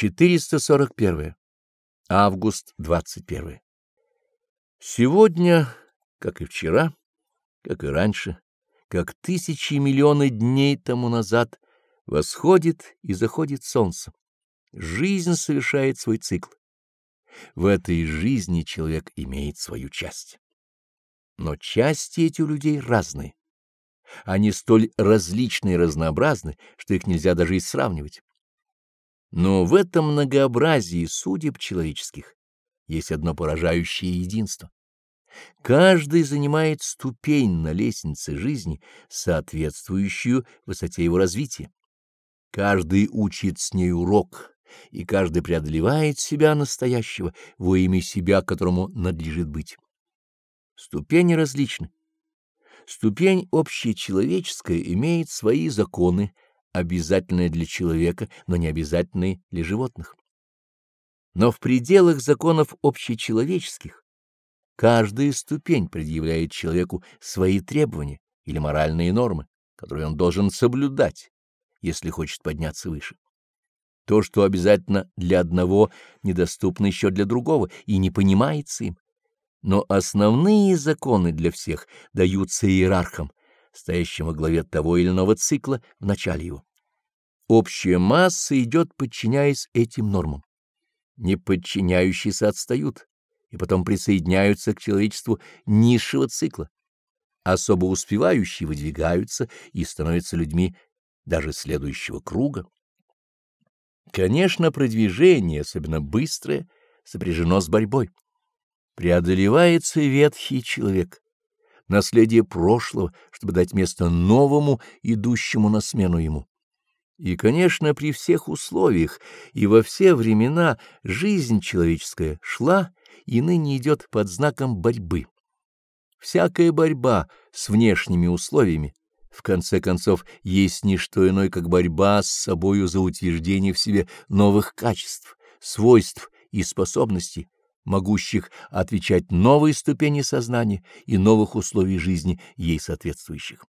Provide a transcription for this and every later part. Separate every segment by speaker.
Speaker 1: 441. Август 21. Сегодня, как и вчера, как и раньше, как тысячи и миллионы дней тому назад, восходит и заходит солнце. Жизнь совершает свой цикл. В этой жизни человек имеет свою часть. Но части эти у людей разные. Они столь различны и разнообразны, что их нельзя даже и сравнивать. Но в этом многообразии судеб человеческих есть одно поражающее единство. Каждый занимает ступень на лестнице жизни, соответствующую высоте его развития. Каждый учит с ней урок, и каждый преодолевает себя настоящего во имя себя, которому надлежит быть. Ступени различны. Ступень общечеловеческая имеет свои законы, обязательные для человека, но не обязательные для животных. Но в пределах законов общечеловеческих каждая ступень предъявляет человеку свои требования или моральные нормы, которые он должен соблюдать, если хочет подняться выше. То, что обязательно для одного, недоступно еще для другого и не понимается им. Но основные законы для всех даются иерархам, стоящим во главе того или иного цикла в начале его. Общая масса идет, подчиняясь этим нормам. Не подчиняющиеся отстают и потом присоединяются к человечеству низшего цикла. Особо успевающие выдвигаются и становятся людьми даже следующего круга. Конечно, продвижение, особенно быстрое, сопряжено с борьбой. Преодолевается ветхий человек, наследие прошлого, чтобы дать место новому, идущему на смену ему. И, конечно, при всех условиях и во все времена жизнь человеческая шла и ныне идет под знаком борьбы. Всякая борьба с внешними условиями, в конце концов, есть не что иное, как борьба с собою за утверждение в себе новых качеств, свойств и способностей, могущих отвечать новой ступени сознания и новых условий жизни ей соответствующих.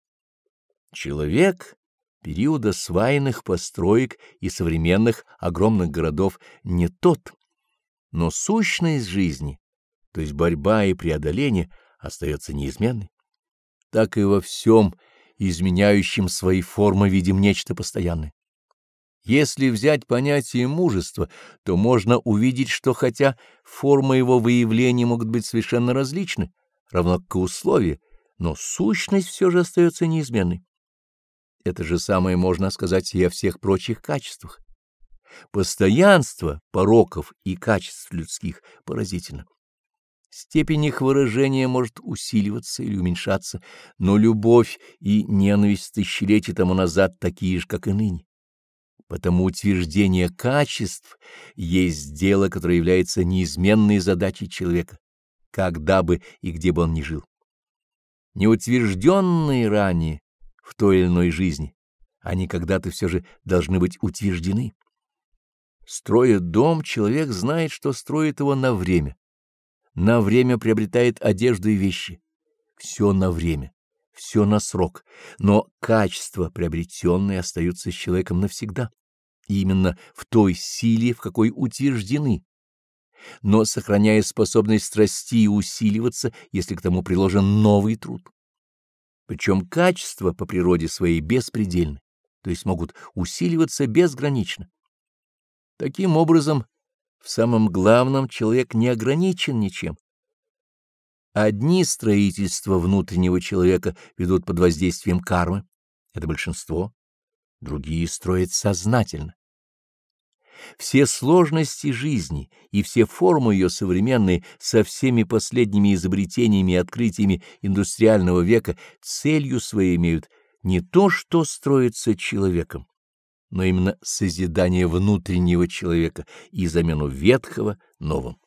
Speaker 1: Человек периода свайных построек и современных огромных городов не тот, но сущность жизни, то есть борьба и преодоление, остается неизменной. Так и во всем, изменяющем свои формы, видим нечто постоянное. Если взять понятие мужества, то можно увидеть, что хотя формы его выявления могут быть совершенно различны, равно как и условия, но сущность все же остается неизменной. Это же самое можно сказать и о всех прочих качествах. Постоянство пороков и качеств людских поразительно. Степень их выражения может усиливаться или уменьшаться, но любовь и ненависть тысячелетий тому назад такие же, как и ныне. Потому утверждение качеств есть дело, которое является неизменной задачей человека, когда бы и где бы он ни жил. Неутвержденные ранее в той или иной жизни, они когда-то все же должны быть утверждены. Строя дом, человек знает, что строит его на время. На время приобретает одежду и вещи. Все на время, все на срок, но качества приобретенные остаются с человеком навсегда, и именно в той силе, в какой утверждены, но сохраняя способность страсти усиливаться, если к тому приложен новый труд причем качества по природе своей беспредельны, то есть могут усиливаться безгранично. Таким образом, в самом главном человек не ограничен ничем. Одни строительства внутреннего человека ведут под воздействием кармы, это большинство, другие строят сознательно. Все сложности жизни и все формы ее современные со всеми последними изобретениями и открытиями индустриального века целью своей имеют не то, что строится человеком, но именно созидание внутреннего человека и замену ветхого новым.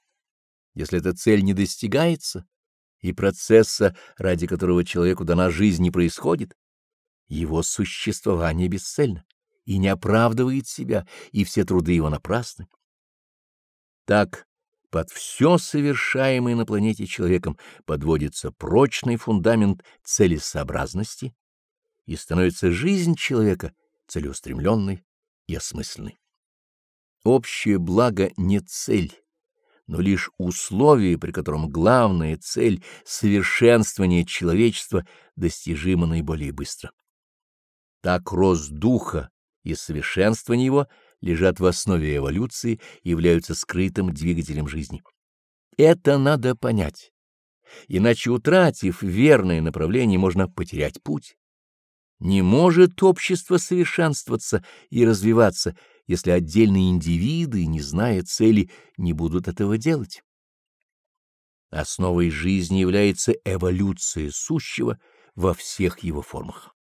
Speaker 1: Если эта цель не достигается, и процесса, ради которого человеку дана жизнь, не происходит, его существование бесцельно и не оправдывает себя, и все труды его напрасны. Так, под все совершаемое на планете человеком подводится прочный фундамент целесообразности, и становится жизнь человека целеустремленной и осмысленной. Общее благо не цель, но лишь условие, при котором главная цель — совершенствование человечества — достижима наиболее быстро. Так рост духа и совершенствование его лежат в основе эволюции и являются скрытым двигателем жизни. Это надо понять, иначе, утратив верное направление, можно потерять путь. Не может общество совершенствоваться и развиваться, если отдельные индивиды, не зная цели, не будут этого делать. Основой жизни является эволюция сущего во всех его формах.